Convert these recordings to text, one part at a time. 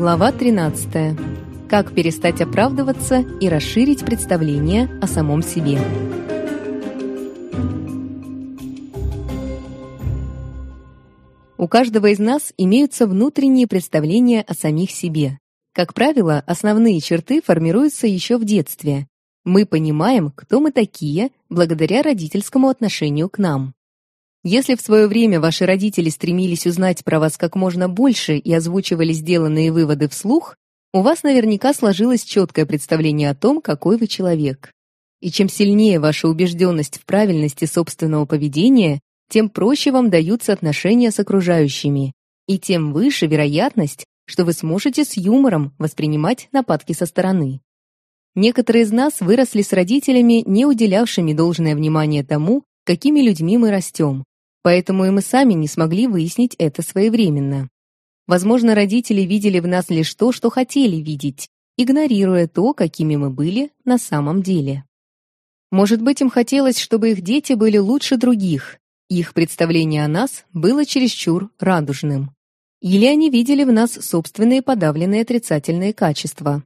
Глава 13. Как перестать оправдываться и расширить представление о самом себе. У каждого из нас имеются внутренние представления о самих себе. Как правило, основные черты формируются еще в детстве. Мы понимаем, кто мы такие, благодаря родительскому отношению к нам. Если в свое время ваши родители стремились узнать про вас как можно больше и озвучивали сделанные выводы вслух, у вас наверняка сложилось четкое представление о том, какой вы человек. И чем сильнее ваша убежденность в правильности собственного поведения, тем проще вам даются отношения с окружающими, и тем выше вероятность, что вы сможете с юмором воспринимать нападки со стороны. Некоторые из нас выросли с родителями, не уделявшими должное внимание тому, какими людьми мы растем, поэтому и мы сами не смогли выяснить это своевременно. Возможно, родители видели в нас лишь то, что хотели видеть, игнорируя то, какими мы были на самом деле. Может быть, им хотелось, чтобы их дети были лучше других, их представление о нас было чересчур радужным. Или они видели в нас собственные подавленные отрицательные качества.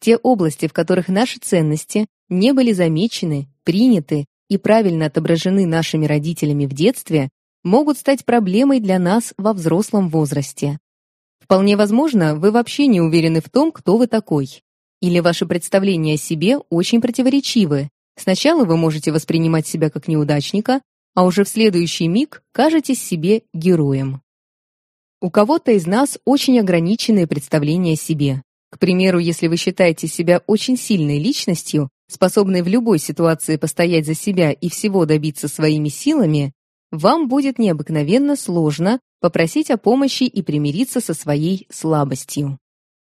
Те области, в которых наши ценности не были замечены, приняты и правильно отображены нашими родителями в детстве, могут стать проблемой для нас во взрослом возрасте. Вполне возможно, вы вообще не уверены в том, кто вы такой. Или ваши представления о себе очень противоречивы. Сначала вы можете воспринимать себя как неудачника, а уже в следующий миг кажетесь себе героем. У кого-то из нас очень ограниченные представления о себе. К примеру, если вы считаете себя очень сильной личностью, способной в любой ситуации постоять за себя и всего добиться своими силами, вам будет необыкновенно сложно попросить о помощи и примириться со своей слабостью.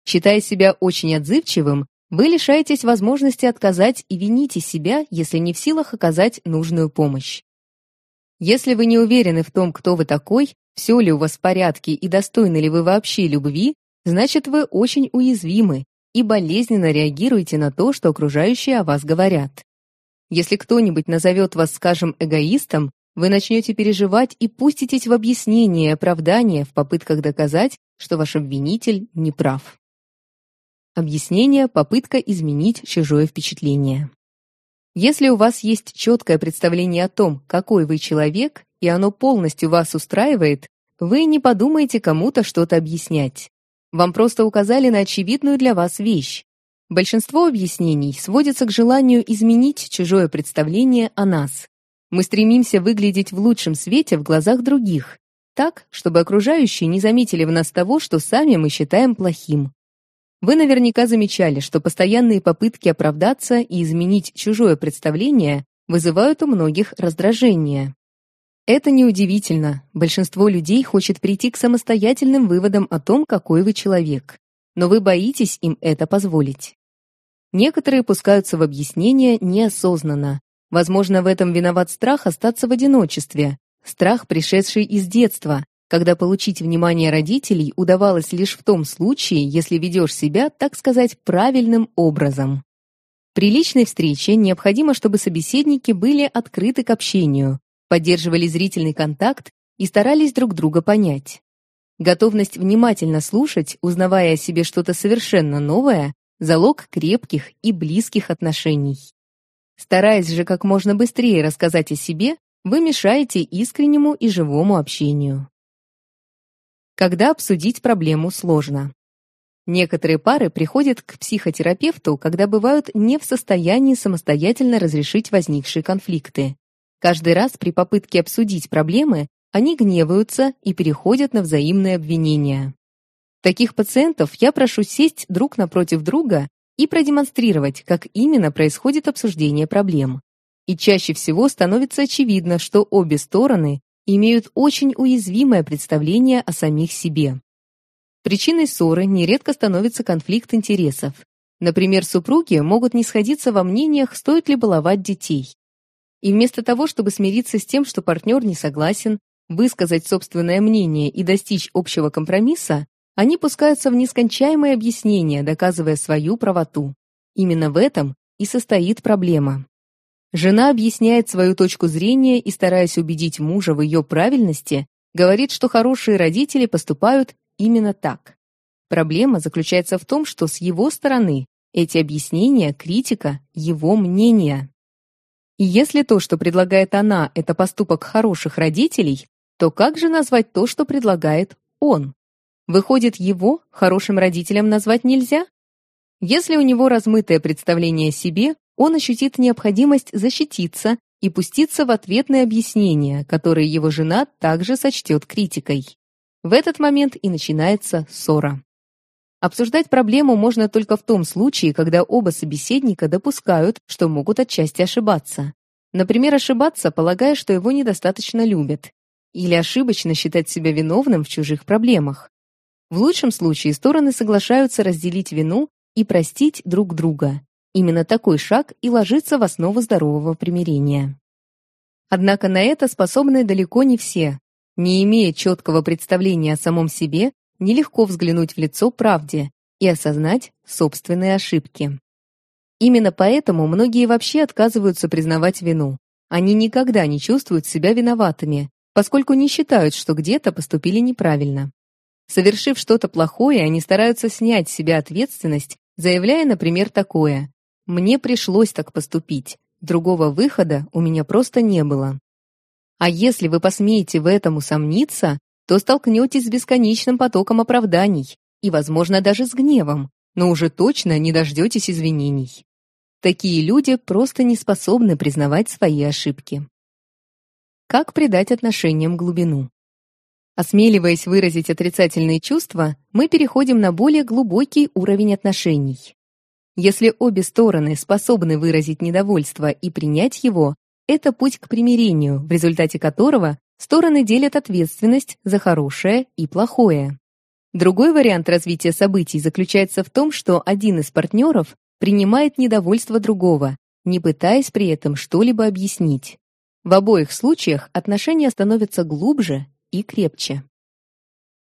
Считая себя очень отзывчивым, вы лишаетесь возможности отказать и вините себя, если не в силах оказать нужную помощь. Если вы не уверены в том, кто вы такой, все ли у вас в порядке и достойны ли вы вообще любви, значит вы очень уязвимы и болезненно реагируете на то, что окружающие о вас говорят. Если кто-нибудь назовет вас, скажем, эгоистом, вы начнете переживать и пуститесь в объяснение и оправдание в попытках доказать, что ваш обвинитель не прав. Объяснение – попытка изменить чужое впечатление. Если у вас есть четкое представление о том, какой вы человек, и оно полностью вас устраивает, вы не подумаете кому-то что-то объяснять. Вам просто указали на очевидную для вас вещь. Большинство объяснений сводится к желанию изменить чужое представление о нас. Мы стремимся выглядеть в лучшем свете в глазах других, так, чтобы окружающие не заметили в нас того, что сами мы считаем плохим. Вы наверняка замечали, что постоянные попытки оправдаться и изменить чужое представление вызывают у многих раздражение. Это неудивительно. Большинство людей хочет прийти к самостоятельным выводам о том, какой вы человек. Но вы боитесь им это позволить. Некоторые пускаются в объяснения неосознанно. Возможно, в этом виноват страх остаться в одиночестве, страх, пришедший из детства, когда получить внимание родителей удавалось лишь в том случае, если ведешь себя, так сказать, правильным образом. При личной встрече необходимо, чтобы собеседники были открыты к общению, поддерживали зрительный контакт и старались друг друга понять. Готовность внимательно слушать, узнавая о себе что-то совершенно новое, залог крепких и близких отношений. Стараясь же как можно быстрее рассказать о себе, вы мешаете искреннему и живому общению. Когда обсудить проблему сложно. Некоторые пары приходят к психотерапевту, когда бывают не в состоянии самостоятельно разрешить возникшие конфликты. Каждый раз при попытке обсудить проблемы они гневаются и переходят на взаимные обвинения. Таких пациентов я прошу сесть друг напротив друга и продемонстрировать, как именно происходит обсуждение проблем. И чаще всего становится очевидно, что обе стороны имеют очень уязвимое представление о самих себе. Причиной ссоры нередко становится конфликт интересов. Например, супруги могут не сходиться во мнениях, стоит ли баловать детей, и вместо того, чтобы смириться с тем, что партнер не согласен, высказать собственное мнение и достичь общего компромисса, они пускаются в нескончаемые объяснения, доказывая свою правоту. Именно в этом и состоит проблема. Жена объясняет свою точку зрения и, стараясь убедить мужа в ее правильности, говорит, что хорошие родители поступают именно так. Проблема заключается в том, что с его стороны эти объяснения – критика его мнения. И Если то, что предлагает она, это поступок хороших родителей, то как же назвать то, что предлагает он? Выходит, его хорошим родителем назвать нельзя? Если у него размытое представление о себе, он ощутит необходимость защититься и пуститься в ответные объяснения, которые его жена также сочтет критикой. В этот момент и начинается ссора. Обсуждать проблему можно только в том случае, когда оба собеседника допускают, что могут отчасти ошибаться. Например, ошибаться, полагая, что его недостаточно любят. Или ошибочно считать себя виновным в чужих проблемах. В лучшем случае стороны соглашаются разделить вину и простить друг друга. Именно такой шаг и ложится в основу здорового примирения. Однако на это способны далеко не все. Не имея четкого представления о самом себе, нелегко взглянуть в лицо правде и осознать собственные ошибки. Именно поэтому многие вообще отказываются признавать вину. Они никогда не чувствуют себя виноватыми, поскольку не считают, что где-то поступили неправильно. Совершив что-то плохое, они стараются снять с себя ответственность, заявляя, например, такое «Мне пришлось так поступить, другого выхода у меня просто не было». А если вы посмеете в этом усомниться, то столкнетесь с бесконечным потоком оправданий и, возможно, даже с гневом, но уже точно не дождетесь извинений. Такие люди просто не способны признавать свои ошибки. Как придать отношениям глубину? Осмеливаясь выразить отрицательные чувства, мы переходим на более глубокий уровень отношений. Если обе стороны способны выразить недовольство и принять его, это путь к примирению, в результате которого стороны делят ответственность за хорошее и плохое. Другой вариант развития событий заключается в том, что один из партнеров принимает недовольство другого, не пытаясь при этом что-либо объяснить. В обоих случаях отношения становятся глубже и крепче.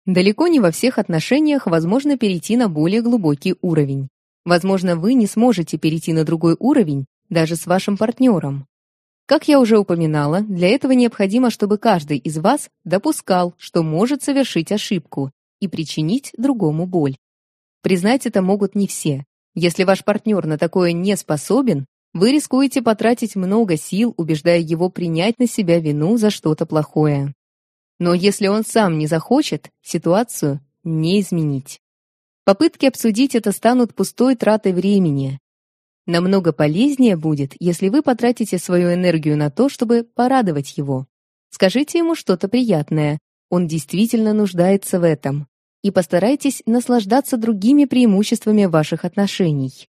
Далеко не во всех отношениях возможно перейти на более глубокий уровень. Возможно, вы не сможете перейти на другой уровень даже с вашим партнером. Как я уже упоминала, для этого необходимо, чтобы каждый из вас допускал, что может совершить ошибку и причинить другому боль. Признать это могут не все. Если ваш партнер на такое не способен, вы рискуете потратить много сил, убеждая его принять на себя вину за что-то плохое. Но если он сам не захочет, ситуацию не изменить. Попытки обсудить это станут пустой тратой времени, Намного полезнее будет, если вы потратите свою энергию на то, чтобы порадовать его. Скажите ему что-то приятное. Он действительно нуждается в этом. И постарайтесь наслаждаться другими преимуществами ваших отношений.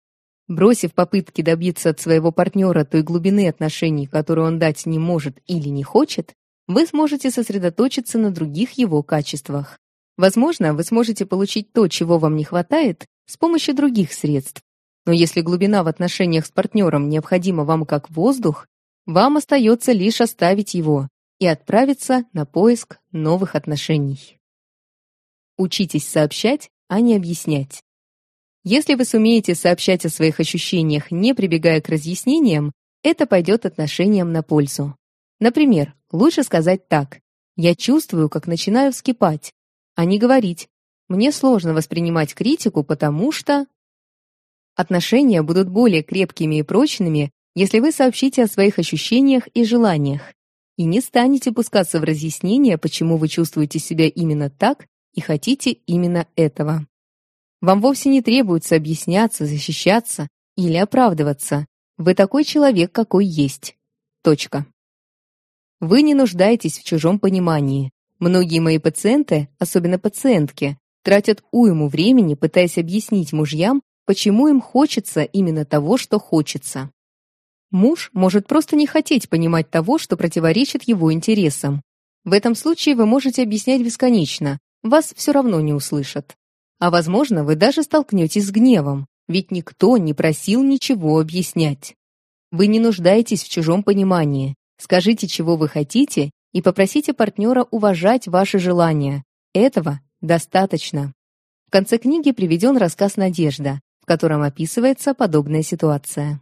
Бросив попытки добиться от своего партнера той глубины отношений, которую он дать не может или не хочет, вы сможете сосредоточиться на других его качествах. Возможно, вы сможете получить то, чего вам не хватает, с помощью других средств, но если глубина в отношениях с партнером необходима вам как воздух, вам остается лишь оставить его и отправиться на поиск новых отношений. Учитесь сообщать, а не объяснять. Если вы сумеете сообщать о своих ощущениях, не прибегая к разъяснениям, это пойдет отношениям на пользу. Например, лучше сказать так. «Я чувствую, как начинаю вскипать», а не говорить «Мне сложно воспринимать критику, потому что…» Отношения будут более крепкими и прочными, если вы сообщите о своих ощущениях и желаниях и не станете пускаться в разъяснение, почему вы чувствуете себя именно так и хотите именно этого. Вам вовсе не требуется объясняться, защищаться или оправдываться. Вы такой человек, какой есть. Точка. Вы не нуждаетесь в чужом понимании. Многие мои пациенты, особенно пациентки, тратят уйму времени, пытаясь объяснить мужьям, почему им хочется именно того, что хочется. Муж может просто не хотеть понимать того, что противоречит его интересам. В этом случае вы можете объяснять бесконечно, вас все равно не услышат. А возможно, вы даже столкнетесь с гневом, ведь никто не просил ничего объяснять. Вы не нуждаетесь в чужом понимании. Скажите, чего вы хотите, и попросите партнера уважать ваши желания. Этого достаточно. В конце книги приведен рассказ «Надежда» котором описывается подобная ситуация.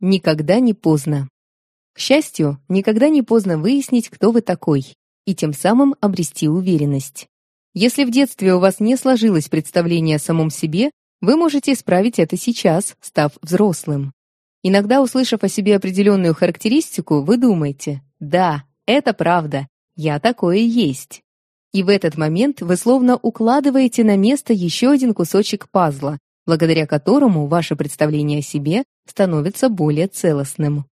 Никогда не поздно. К счастью, никогда не поздно выяснить, кто вы такой, и тем самым обрести уверенность. Если в детстве у вас не сложилось представление о самом себе, вы можете исправить это сейчас, став взрослым. Иногда, услышав о себе определенную характеристику, вы думаете «Да, это правда, я такое есть». И в этот момент вы словно укладываете на место еще один кусочек пазла, благодаря которому ваше представление о себе становится более целостным.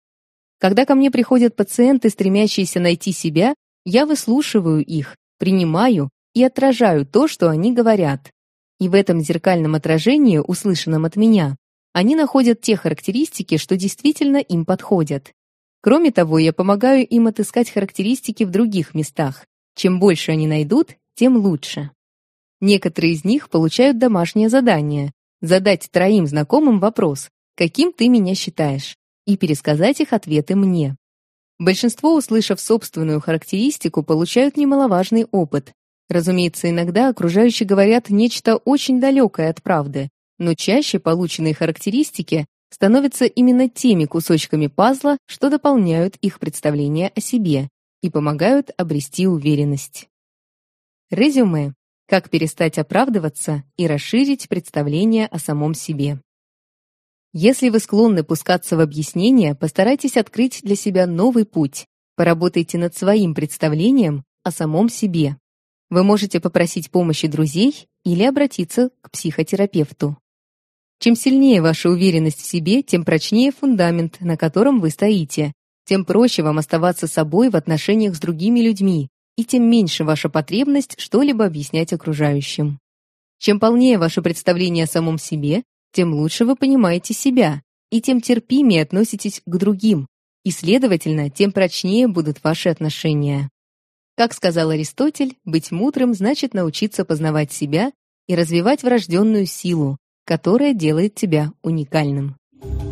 Когда ко мне приходят пациенты, стремящиеся найти себя, я выслушиваю их, принимаю и отражаю то, что они говорят. И в этом зеркальном отражении, услышанном от меня, они находят те характеристики, что действительно им подходят. Кроме того, я помогаю им отыскать характеристики в других местах. Чем больше они найдут, тем лучше. Некоторые из них получают домашнее задание, задать троим знакомым вопрос, каким ты меня считаешь, и пересказать их ответы мне. Большинство, услышав собственную характеристику, получают немаловажный опыт. Разумеется, иногда окружающие говорят нечто очень далекое от правды, но чаще полученные характеристики становятся именно теми кусочками пазла, что дополняют их представление о себе и помогают обрести уверенность. Резюме как перестать оправдываться и расширить представление о самом себе. Если вы склонны пускаться в объяснения, постарайтесь открыть для себя новый путь. Поработайте над своим представлением о самом себе. Вы можете попросить помощи друзей или обратиться к психотерапевту. Чем сильнее ваша уверенность в себе, тем прочнее фундамент, на котором вы стоите, тем проще вам оставаться собой в отношениях с другими людьми, и тем меньше ваша потребность что-либо объяснять окружающим. Чем полнее ваше представление о самом себе, тем лучше вы понимаете себя, и тем терпимее относитесь к другим, и, следовательно, тем прочнее будут ваши отношения. Как сказал Аристотель, быть мудрым значит научиться познавать себя и развивать врожденную силу, которая делает тебя уникальным. Thank you